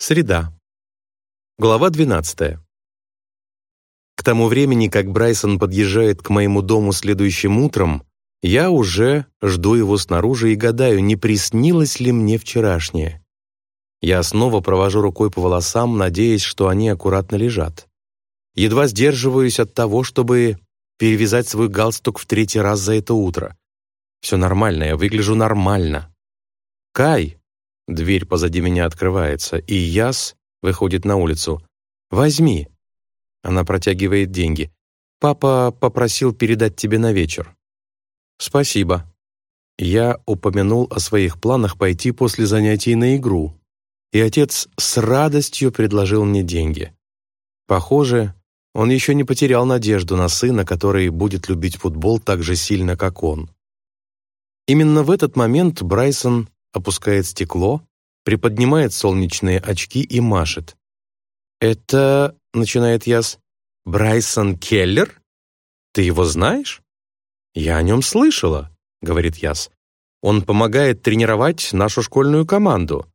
Среда. Глава 12. К тому времени, как Брайсон подъезжает к моему дому следующим утром, я уже жду его снаружи и гадаю, не приснилось ли мне вчерашнее. Я снова провожу рукой по волосам, надеясь, что они аккуратно лежат. Едва сдерживаюсь от того, чтобы перевязать свой галстук в третий раз за это утро. Все нормально, я выгляжу нормально. Кай, Дверь позади меня открывается, и Яс выходит на улицу. «Возьми». Она протягивает деньги. «Папа попросил передать тебе на вечер». «Спасибо». Я упомянул о своих планах пойти после занятий на игру, и отец с радостью предложил мне деньги. Похоже, он еще не потерял надежду на сына, который будет любить футбол так же сильно, как он. Именно в этот момент Брайсон опускает стекло, приподнимает солнечные очки и машет. «Это...» — начинает Яс. «Брайсон Келлер? Ты его знаешь?» «Я о нем слышала», — говорит Яс. «Он помогает тренировать нашу школьную команду».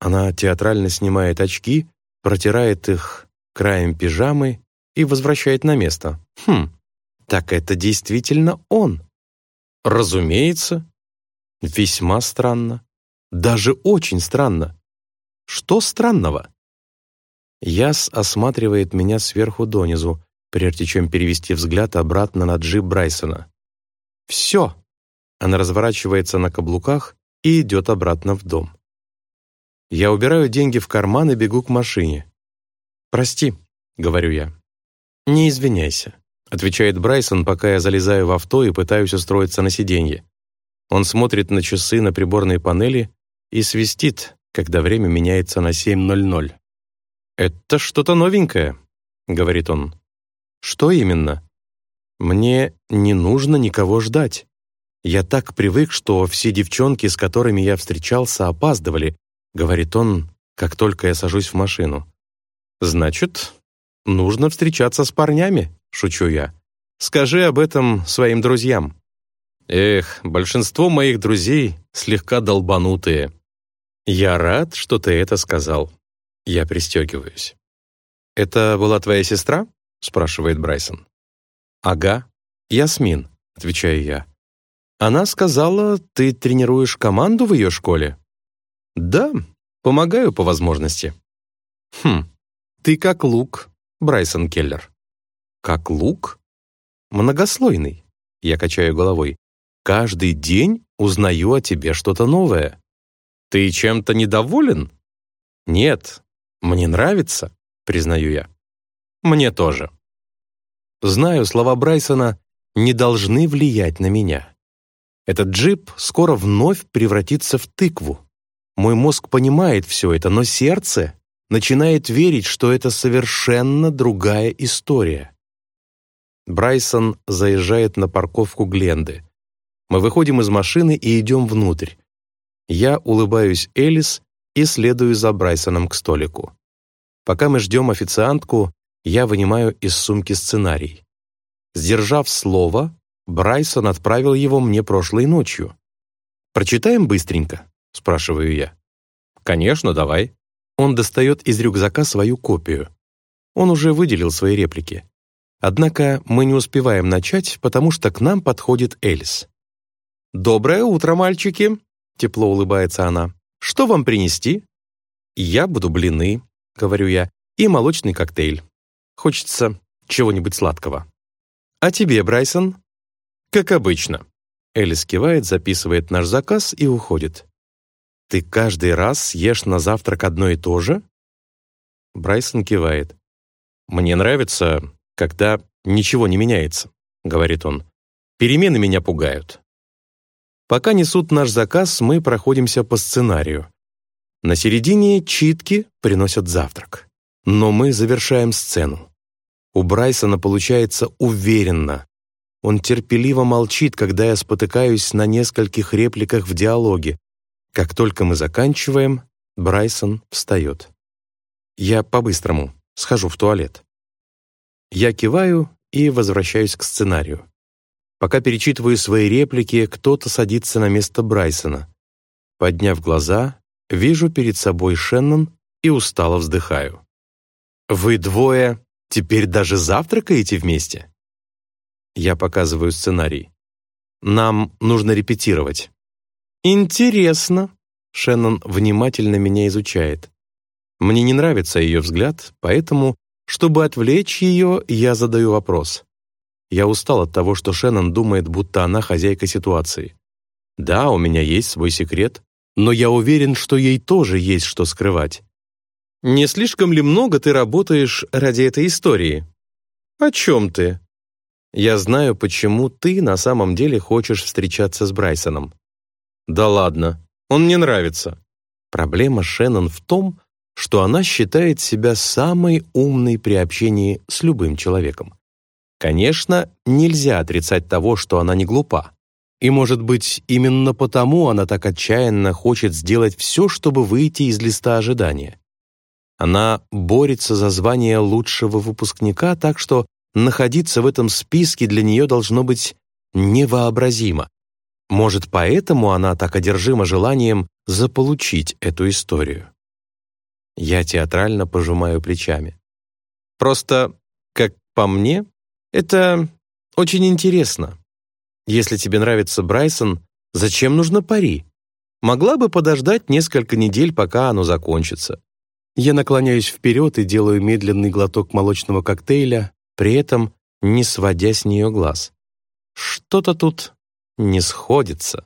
Она театрально снимает очки, протирает их краем пижамы и возвращает на место. «Хм, так это действительно он». «Разумеется». «Весьма странно. Даже очень странно. Что странного? Яс осматривает меня сверху донизу, прежде чем перевести взгляд обратно на джип Брайсона. «Все!» Она разворачивается на каблуках и идет обратно в дом. Я убираю деньги в карман и бегу к машине. «Прости», — говорю я. «Не извиняйся», — отвечает Брайсон, пока я залезаю в авто и пытаюсь устроиться на сиденье. Он смотрит на часы на приборной панели и свистит, когда время меняется на 7.00. «Это что-то новенькое», — говорит он. «Что именно?» «Мне не нужно никого ждать. Я так привык, что все девчонки, с которыми я встречался, опаздывали», — говорит он, как только я сажусь в машину. «Значит, нужно встречаться с парнями», — шучу я. «Скажи об этом своим друзьям». Эх, большинство моих друзей слегка долбанутые. «Я рад, что ты это сказал». Я пристегиваюсь. «Это была твоя сестра?» — спрашивает Брайсон. «Ага, Ясмин», — отвечаю я. «Она сказала, ты тренируешь команду в ее школе?» «Да, помогаю по возможности». «Хм, ты как лук, Брайсон Келлер». «Как лук?» «Многослойный», — я качаю головой. «Каждый день узнаю о тебе что-то новое». «Ты чем-то недоволен?» «Нет, мне нравится», — признаю я. «Мне тоже». Знаю, слова Брайсона не должны влиять на меня. Этот джип скоро вновь превратится в тыкву. Мой мозг понимает все это, но сердце начинает верить, что это совершенно другая история. Брайсон заезжает на парковку Гленды. Мы выходим из машины и идем внутрь. Я улыбаюсь Элис и следую за Брайсоном к столику. Пока мы ждем официантку, я вынимаю из сумки сценарий. Сдержав слово, Брайсон отправил его мне прошлой ночью. «Прочитаем быстренько?» — спрашиваю я. «Конечно, давай». Он достает из рюкзака свою копию. Он уже выделил свои реплики. Однако мы не успеваем начать, потому что к нам подходит Элис. «Доброе утро, мальчики!» Тепло улыбается она. «Что вам принести?» «Я буду блины», — говорю я, «и молочный коктейль. Хочется чего-нибудь сладкого». «А тебе, Брайсон?» «Как обычно». Элис кивает, записывает наш заказ и уходит. «Ты каждый раз ешь на завтрак одно и то же?» Брайсон кивает. «Мне нравится, когда ничего не меняется», — говорит он. «Перемены меня пугают. Пока несут наш заказ, мы проходимся по сценарию. На середине читки приносят завтрак. Но мы завершаем сцену. У Брайсона получается уверенно. Он терпеливо молчит, когда я спотыкаюсь на нескольких репликах в диалоге. Как только мы заканчиваем, Брайсон встает. Я по-быстрому схожу в туалет. Я киваю и возвращаюсь к сценарию. Пока перечитываю свои реплики, кто-то садится на место Брайсона. Подняв глаза, вижу перед собой Шеннон и устало вздыхаю. «Вы двое теперь даже завтракаете вместе?» Я показываю сценарий. «Нам нужно репетировать». «Интересно», — Шеннон внимательно меня изучает. Мне не нравится ее взгляд, поэтому, чтобы отвлечь ее, я задаю вопрос. Я устал от того, что Шеннон думает, будто она хозяйка ситуации. Да, у меня есть свой секрет, но я уверен, что ей тоже есть что скрывать. Не слишком ли много ты работаешь ради этой истории? О чем ты? Я знаю, почему ты на самом деле хочешь встречаться с Брайсоном. Да ладно, он мне нравится. Проблема Шеннон в том, что она считает себя самой умной при общении с любым человеком. Конечно, нельзя отрицать того, что она не глупа. И, может быть, именно потому она так отчаянно хочет сделать все, чтобы выйти из листа ожидания. Она борется за звание лучшего выпускника, так что находиться в этом списке для нее должно быть невообразимо. Может, поэтому она так одержима желанием заполучить эту историю. Я театрально пожимаю плечами. Просто, как по мне, это очень интересно. Если тебе нравится Брайсон, зачем нужно пари? Могла бы подождать несколько недель, пока оно закончится. Я наклоняюсь вперед и делаю медленный глоток молочного коктейля, при этом не сводя с нее глаз. Что-то тут не сходится.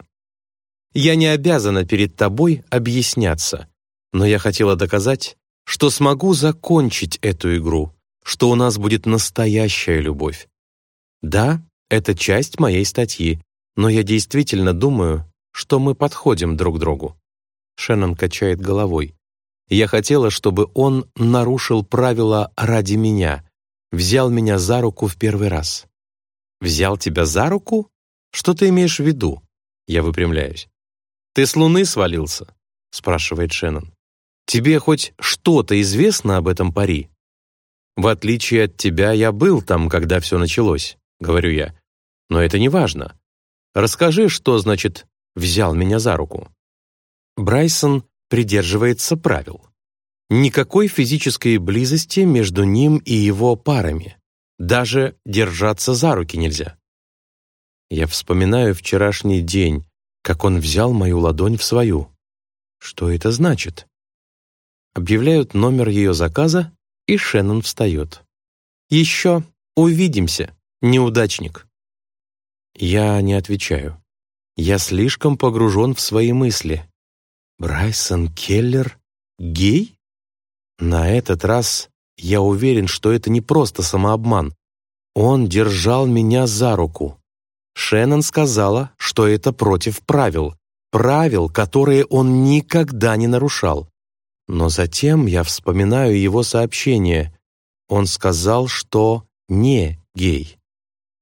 Я не обязана перед тобой объясняться, но я хотела доказать, что смогу закончить эту игру, что у нас будет настоящая любовь. Да, это часть моей статьи, но я действительно думаю, что мы подходим друг другу». Шеннон качает головой. «Я хотела, чтобы он нарушил правила ради меня, взял меня за руку в первый раз». «Взял тебя за руку? Что ты имеешь в виду?» Я выпрямляюсь. «Ты с Луны свалился?» спрашивает Шеннон. «Тебе хоть что-то известно об этом пари?» «В отличие от тебя, я был там, когда все началось», — говорю я. Но это не важно. Расскажи, что значит «взял меня за руку». Брайсон придерживается правил. Никакой физической близости между ним и его парами. Даже держаться за руки нельзя. Я вспоминаю вчерашний день, как он взял мою ладонь в свою. Что это значит? Объявляют номер ее заказа, и Шеннон встает. «Еще увидимся, неудачник». Я не отвечаю. Я слишком погружен в свои мысли. Брайсон Келлер гей? На этот раз я уверен, что это не просто самообман. Он держал меня за руку. Шеннон сказала, что это против правил, правил, которые он никогда не нарушал. Но затем я вспоминаю его сообщение. Он сказал, что не гей.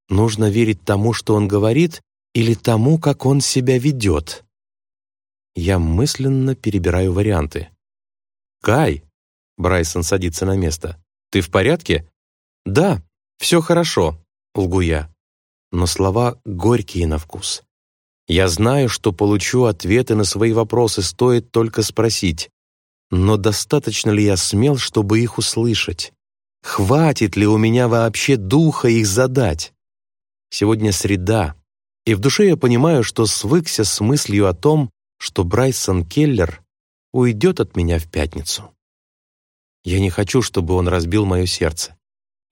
Нужно верить тому, что он говорит, или тому, как он себя ведет? Я мысленно перебираю варианты. «Кай!» — Брайсон садится на место. «Ты в порядке?» «Да, все хорошо», — лгу я. Но слова горькие на вкус. Я знаю, что получу ответы на свои вопросы, стоит только спросить. Но достаточно ли я смел, чтобы их услышать? Хватит ли у меня вообще духа их задать? Сегодня среда, и в душе я понимаю, что свыкся с мыслью о том, что Брайсон Келлер уйдет от меня в пятницу. Я не хочу, чтобы он разбил мое сердце.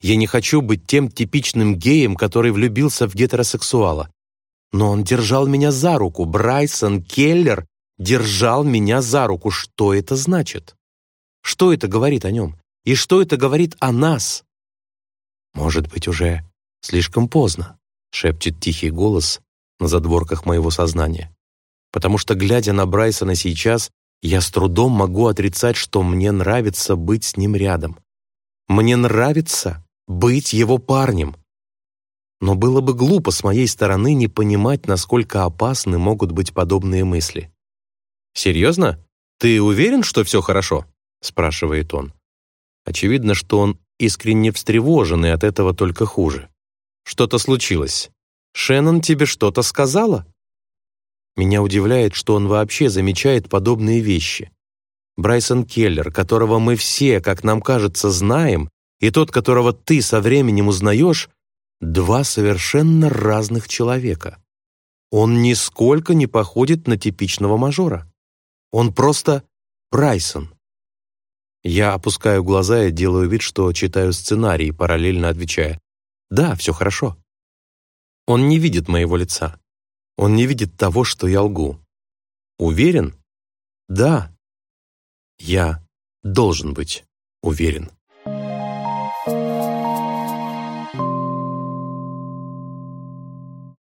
Я не хочу быть тем типичным геем, который влюбился в гетеросексуала. Но он держал меня за руку. Брайсон Келлер держал меня за руку. Что это значит? Что это говорит о нем? И что это говорит о нас? Может быть, уже слишком поздно шепчет тихий голос на задворках моего сознания. Потому что, глядя на Брайсона сейчас, я с трудом могу отрицать, что мне нравится быть с ним рядом. Мне нравится быть его парнем. Но было бы глупо с моей стороны не понимать, насколько опасны могут быть подобные мысли. «Серьезно? Ты уверен, что все хорошо?» — спрашивает он. Очевидно, что он искренне встревожен, и от этого только хуже. Что-то случилось. Шеннон тебе что-то сказала?» Меня удивляет, что он вообще замечает подобные вещи. Брайсон Келлер, которого мы все, как нам кажется, знаем, и тот, которого ты со временем узнаешь, два совершенно разных человека. Он нисколько не походит на типичного мажора. Он просто Брайсон. Я опускаю глаза и делаю вид, что читаю сценарий, параллельно отвечая «Да, все хорошо». Он не видит моего лица. Он не видит того, что я лгу. Уверен? Да. Я должен быть уверен.